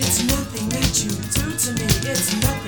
It's nothing that you do to me. It's nothing.